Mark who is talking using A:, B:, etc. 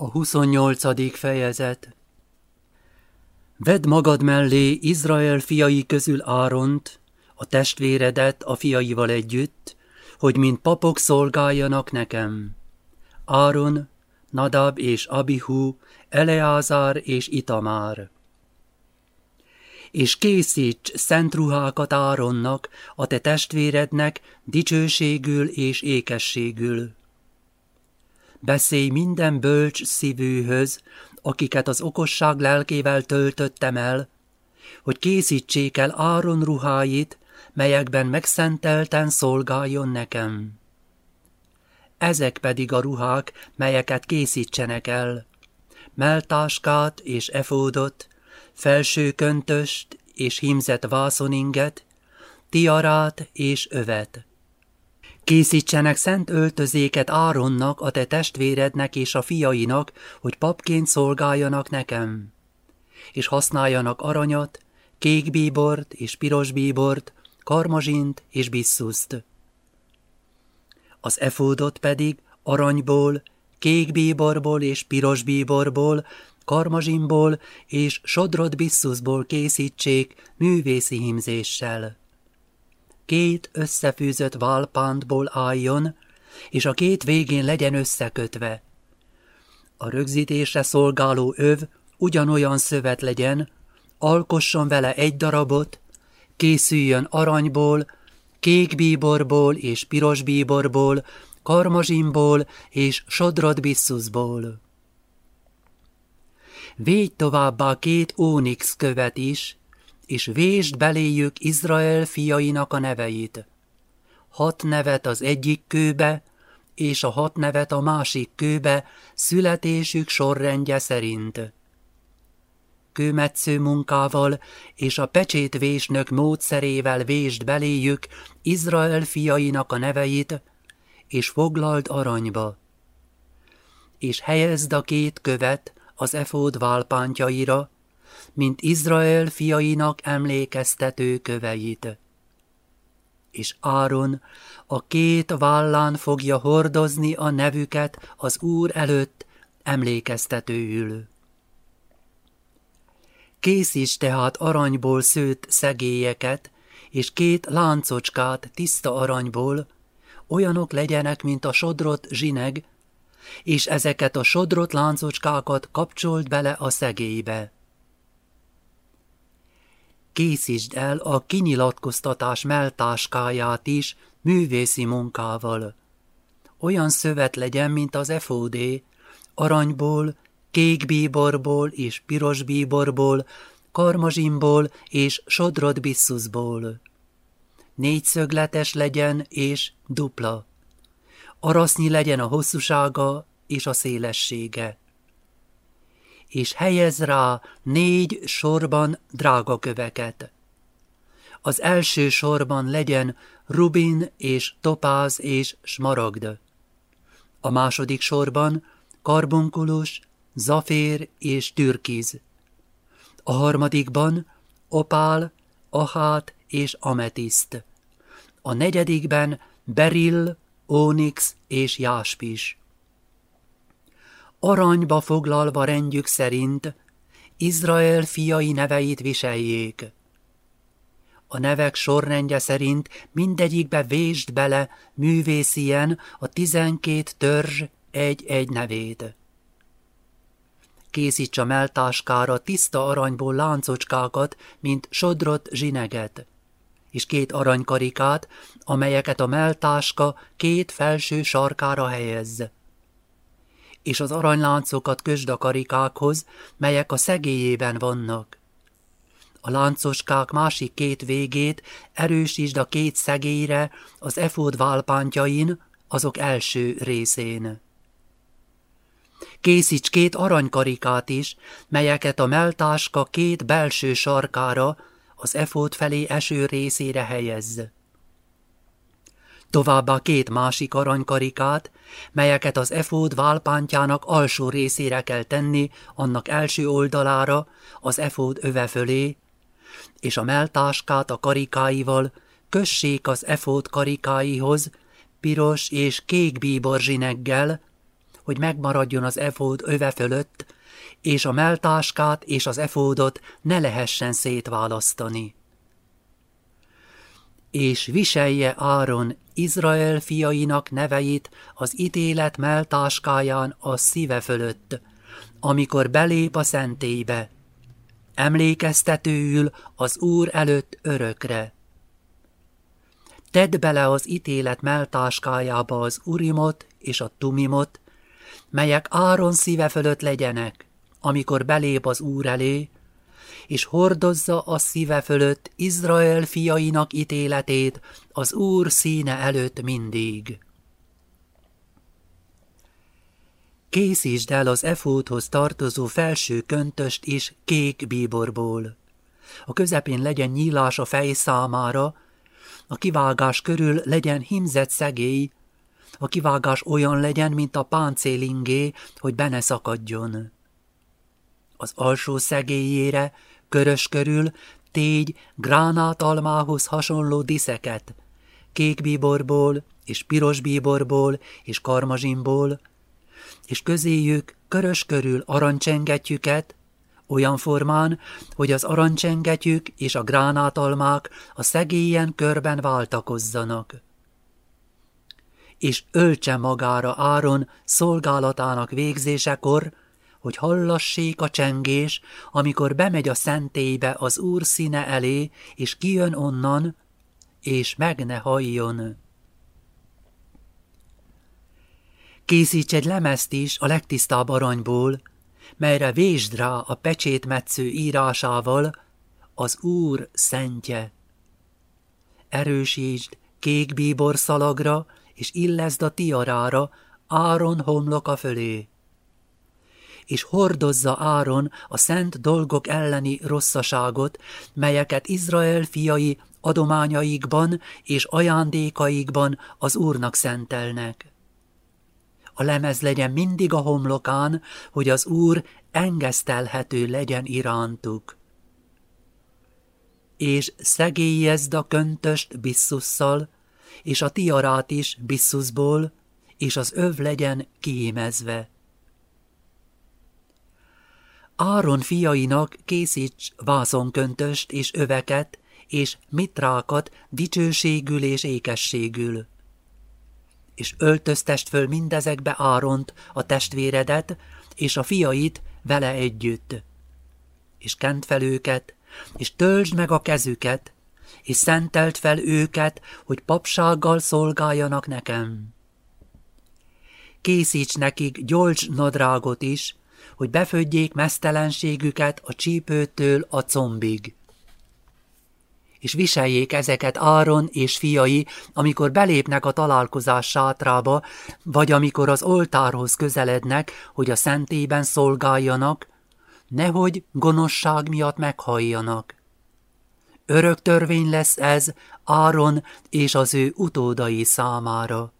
A: A 28. fejezet Vedd magad mellé Izrael fiai közül Áront, a testvéredet a fiaival együtt, hogy mint papok szolgáljanak nekem. Áron, Nadab és Abihu, Eleázár és Itamár. És készíts szent ruhákat Áronnak, a te testvérednek dicsőségül és ékességül Beszélj minden bölcs szívűhöz, akiket az okosság lelkével töltöttem el, hogy készítsék el Áron ruháit, melyekben megszentelten szolgáljon nekem. Ezek pedig a ruhák, melyeket készítsenek el. Meltáskát és efódot, felső köntöst és hímzett vászoninget, tiarát és övet Készítsenek szent öltözéket Áronnak, a te testvérednek és a fiainak, hogy papként szolgáljanak nekem. És használjanak aranyat, kék bíbort és piros bíbort, karmazsint és bisszuszt. Az efódot pedig aranyból, kék bíborból és piros bíborból, karmazsinból és sodrot bisszuszból készítsék művészi himzéssel két összefűzött válpántból álljon, és a két végén legyen összekötve. A rögzítésre szolgáló öv ugyanolyan szövet legyen, alkosson vele egy darabot, készüljön aranyból, kék bíborból és piros bíborból, karmazsimból és sodrot bisszuszból. Védj továbbá két ónix követ is, és vésd beléjük Izrael fiainak a neveit. Hat nevet az egyik kőbe, és a hat nevet a másik kőbe, születésük sorrendje szerint. Kőmetsző munkával és a pecsétvésnök módszerével vésd beléjük Izrael fiainak a neveit, és foglald aranyba. És helyezd a két követ az efód válpántjaira, mint Izrael fiainak emlékeztető köveit. És Áron a két vállán fogja hordozni a nevüket az Úr előtt emlékeztetőül. Készíts tehát aranyból szőtt szegélyeket, és két láncocskát tiszta aranyból, olyanok legyenek, mint a sodrot zsineg, és ezeket a sodrot láncocskákat kapcsolt bele a szegélybe készítsd el a kinyilatkoztatás meltáskáját is művészi munkával. Olyan szövet legyen, mint az efódé, aranyból, kék bíborból és piros bíborból, karmazsimból és sodrot bisszuszból. Négyszögletes legyen és dupla. Arasznyi legyen a hosszúsága és a szélessége és helyez rá négy sorban drága köveket. Az első sorban legyen rubin és topáz és smaragd. A második sorban karbunkulus, zafér és türkiz. A harmadikban opál, ahát és ametiszt. A negyedikben berill, ónix és jáspis aranyba foglalva rendjük szerint Izrael fiai neveit viseljék. A nevek sorrendje szerint mindegyikbe vésd bele művészien a tizenkét törzs egy-egy nevét. Készíts a meltáskára tiszta aranyból láncocskákat, mint sodrot zsineget, és két aranykarikát, amelyeket a meltáska két felső sarkára helyezze és az aranyláncokat kösd a karikákhoz, melyek a szegélyében vannak. A láncoskák másik két végét erősítsd a két szegélyre az efód válpántjain, azok első részén. Készíts két aranykarikát is, melyeket a meltáska két belső sarkára, az efód felé eső részére helyezz továbbá két másik aranykarikát, melyeket az efód válpántjának alsó részére kell tenni, annak első oldalára, az efód öve fölé, és a meltáskát a karikáival kössék az efód karikáihoz, piros és kék bíborzsineggel, hogy megmaradjon az efód öve fölött, és a meltáskát és az efódot ne lehessen szétválasztani. És viselje Áron Izrael fiainak neveit az ítélet meltáskáján a szíve fölött, amikor belép a szentélybe, emlékeztetőül az Úr előtt örökre. Tedd bele az ítélet meltáskájába az urimot és a tumimot, melyek Áron szíve fölött legyenek, amikor belép az Úr elé, és hordozza a szíve fölött Izrael fiainak ítéletét az Úr színe előtt mindig. Készítsd el az efóthoz tartozó felső köntöst is kék bíborból. A közepén legyen nyílás a fej számára, a kivágás körül legyen himzett szegély, a kivágás olyan legyen, mint a páncélingé, hogy benne szakadjon. Az alsó szegélyére, körös körül tégy gránátalmához hasonló diszeket, kék bíborból és piros bíborból és karmazsimból, és közéjük körös körül arancsengetjüket, olyan formán, hogy az arancsengetyük és a gránátalmák a szegélyen körben váltakozzanak. És öltse magára Áron szolgálatának végzésekor, hogy hallassék a csengés, amikor bemegy a szentélybe az Úr színe elé, és kijön onnan, és meg ne halljon. Készíts egy lemezt is a legtisztább aranyból, melyre vésd rá a pecsétmetsző írásával az Úr szentje. Erősítsd kék bíbor szalagra, és illezd a tiarára Áron homloka fölé. És hordozza Áron a szent dolgok elleni rosszaságot, melyeket Izrael fiai adományaikban és ajándékaikban az Úrnak szentelnek a lemez legyen mindig a homlokán, hogy az Úr engesztelhető legyen irántuk. És szegélyezd a köntöst bisszusszal, és a tiarát is bisszuszból, és az öv legyen kiémezve. Áron fiainak készíts vászonköntöst és öveket, és mitrákat dicsőségül és ékességül és öltöztest föl mindezekbe Áront, a testvéredet, és a fiait vele együtt. És kent fel őket, és töltsd meg a kezüket, és szentelt fel őket, hogy papsággal szolgáljanak nekem. Készíts nekik gyolcs nadrágot is, hogy befödjék mesztelenségüket a csípőtől a combig és viseljék ezeket Áron és fiai, amikor belépnek a találkozás sátrába, vagy amikor az oltárhoz közelednek, hogy a szentében szolgáljanak, nehogy gonoszság miatt meghalljanak. Örök törvény lesz ez Áron és az ő utódai számára.